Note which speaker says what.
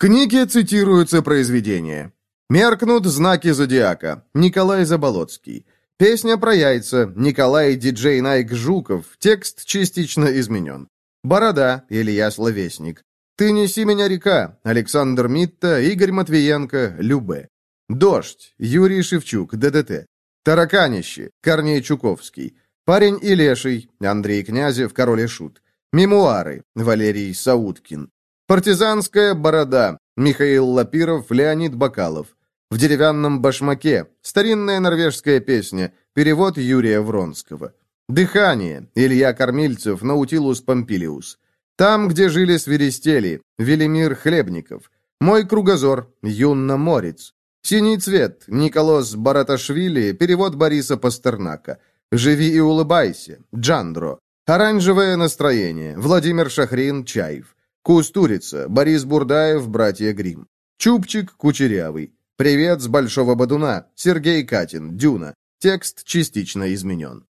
Speaker 1: книге цитируются произведения. Меркнут знаки зодиака. Николай Заболоцкий. Песня про яйца. Николай Диджей Найк Жуков. Текст частично изменен. Борода. Илья Словесник. «Ты неси меня, река» Александр Митта, Игорь Матвиенко, Любе. «Дождь» Юрий Шевчук, ДДТ. «Тараканище» Корней Чуковский. «Парень и леший» Андрей Князев, Король и Шут. «Мемуары» Валерий Сауткин. «Партизанская борода» Михаил Лапиров, Леонид Бакалов. «В деревянном башмаке» Старинная норвежская песня. Перевод Юрия Вронского. «Дыхание» Илья Кормильцев, Наутилус Помпилиус. Там, где жили свиристели, Велимир Хлебников. Мой кругозор, Юнна Морец. Синий цвет, Николос Бараташвили, перевод Бориса Пастернака. Живи и улыбайся, Джандро. Оранжевое настроение, Владимир Шахрин, Чаев. Кустурица, Борис Бурдаев, братья Грим. Чупчик Кучерявый. Привет с Большого Бадуна, Сергей Катин, Дюна. Текст частично изменен.